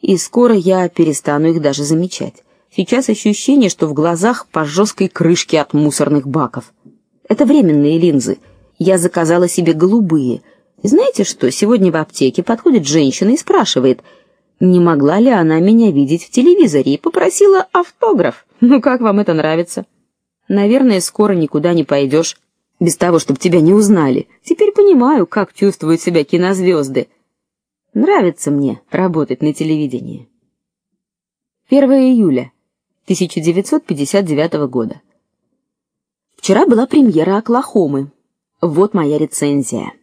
и скоро я перестану их даже замечать. Сейчас ощущение, что в глазах по жесткой крышке от мусорных баков. Это временные линзы. Я заказала себе голубые. знаете что? Сегодня в аптеке подходит женщина и спрашивает: "Не могла ли она меня видеть в телевизоре?" и попросила автограф. Ну как вам это нравится? Наверное, скоро никуда не пойдешь без того, чтобы тебя не узнали. Теперь понимаю, как чувствуют себя кинозвезды. Нравится мне работать на телевидении. 1 июля 1959 года. Вчера была премьера Оклахомы. Вот моя рецензия.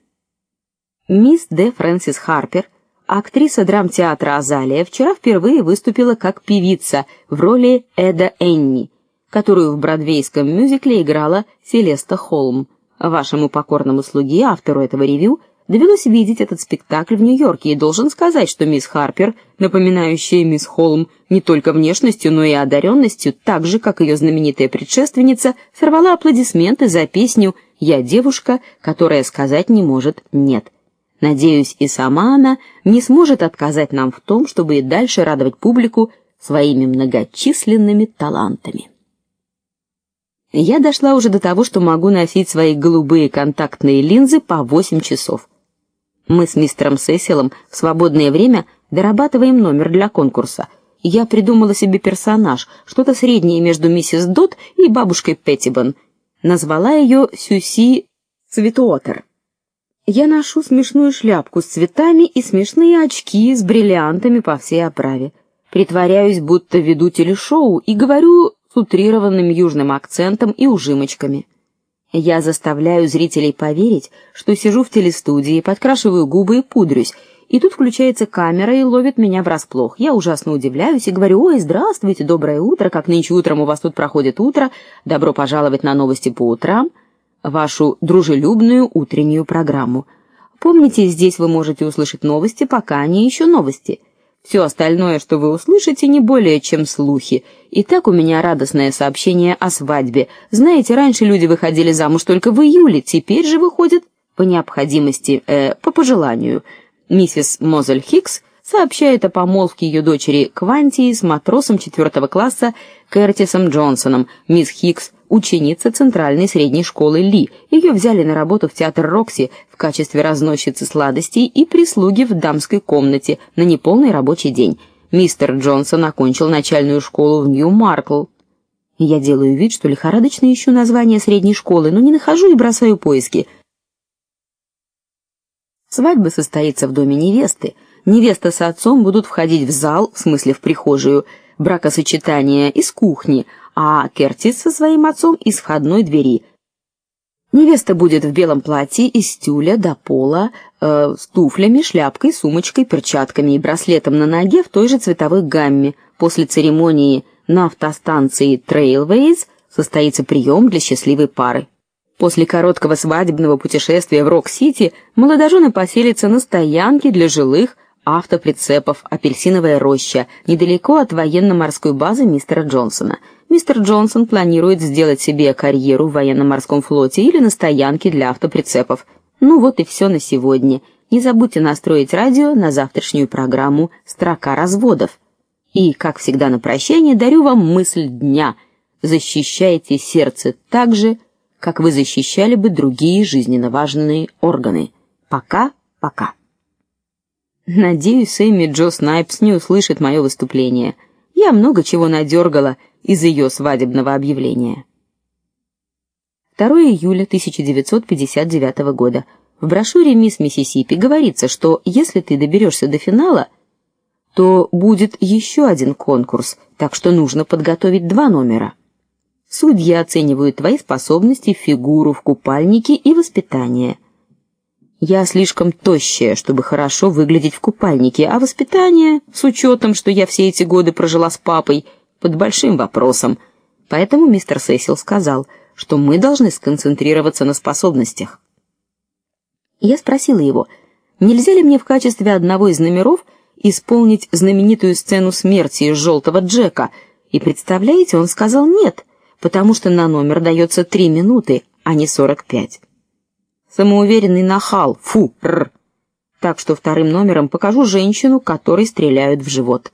Мисс Д. Фрэнсис Харпер, актриса драмтеатра Азалия, вчера впервые выступила как певица в роли Эда Энни, которую в бродвейском мюзикле играла Селеста Холм. Вашему покорному слуге, автору этого ревю, довелось видеть этот спектакль в Нью-Йорке, и должен сказать, что мисс Харпер, напоминающая мисс Холм не только внешностью, но и одаренностью, так же как ее знаменитая предшественница, сорвала аплодисменты за песню "Я девушка, которая сказать не может нет". Надеюсь, и сама она не сможет отказать нам в том, чтобы и дальше радовать публику своими многочисленными талантами. Я дошла уже до того, что могу носить свои голубые контактные линзы по 8 часов. Мы с мистером Сесилом в свободное время дорабатываем номер для конкурса. Я придумала себе персонаж, что-то среднее между миссис Дот и бабушкой Петтибон. Назвала ее Сюси Цветуотер. Я ношу смешную шляпку с цветами и смешные очки с бриллиантами по всей оправе. Притворяюсь, будто веду телешоу и говорю с утрированным южным акцентом и ужимочками. Я заставляю зрителей поверить, что сижу в телестудии, подкрашиваю губы и пудрюсь, и тут включается камера и ловит меня врасплох. Я ужасно удивляюсь и говорю: "Ой, здравствуйте, доброе утро. Как нынче утром у вас тут проходит утро? Добро пожаловать на новости по утрам, вашу дружелюбную утреннюю программу. Помните, здесь вы можете услышать новости, пока они еще новости. Все остальное, что вы услышите, не более чем слухи. И так у меня радостное сообщение о свадьбе. Знаете, раньше люди выходили замуж только в июле, теперь же выходят по необходимости, э, по пожеланию. Миссис Мозель Хикс сообщает о помолвке ее дочери Квантии с матросом четвертого класса Кертисом Джонсоном. Мисс Хикс ученица центральной средней школы Ли. Ее взяли на работу в театр Рокси в качестве разносчицы сладостей и прислуги в дамской комнате на неполный рабочий день. Мистер Джонсон окончил начальную школу в Нью-Маркл. Я делаю вид, что лихорадочно ищу название средней школы, но не нахожу и бросаю поиски. Свадьба состоится в доме невесты. Невеста с отцом будут входить в зал, в смысле в прихожую, бракосочетание из кухни, а Кертис со своим отцом из входной двери. Невеста будет в белом платье из тюля до пола, э, с туфлями, шляпкой, сумочкой, перчатками и браслетом на ноге в той же цветовой гамме. После церемонии на автостанции Trailways состоится прием для счастливой пары. После короткого свадебного путешествия в Рок-Сити молодожены поселятся на стоянке для жилых автоприцепов Апельсиновая роща, недалеко от военно-морской базы мистера Джонсона. Мистер Джонсон планирует сделать себе карьеру в военно-морском флоте или на стоянке для автоприцепов. Ну вот и все на сегодня. Не забудьте настроить радио на завтрашнюю программу Строка разводов. И, как всегда на прощание, дарю вам мысль дня: защищайте сердце так же, как вы защищали бы другие жизненно важные органы. Пока-пока. Надеюсь, Эми Джо Снайпс не услышит мое выступление. Я много чего надергала из ее свадебного объявления. 2 июля 1959 года. В брошюре Мисс Миссисипи говорится, что если ты доберешься до финала, то будет еще один конкурс, так что нужно подготовить два номера. Судьи оценивают твои способности, фигуру в купальнике и воспитание. Я слишком тощая, чтобы хорошо выглядеть в купальнике, а воспитание, с учетом, что я все эти годы прожила с папой, под большим вопросом. Поэтому мистер Сесил сказал, что мы должны сконцентрироваться на способностях. Я спросила его, нельзя ли мне в качестве одного из номеров исполнить знаменитую сцену смерти из желтого Джека? И представляете, он сказал нет, потому что на номер дается три минуты, а не сорок пять. Самоуверенный нахал. Фу. Р. так что вторым номером покажу женщину, которой стреляют в живот.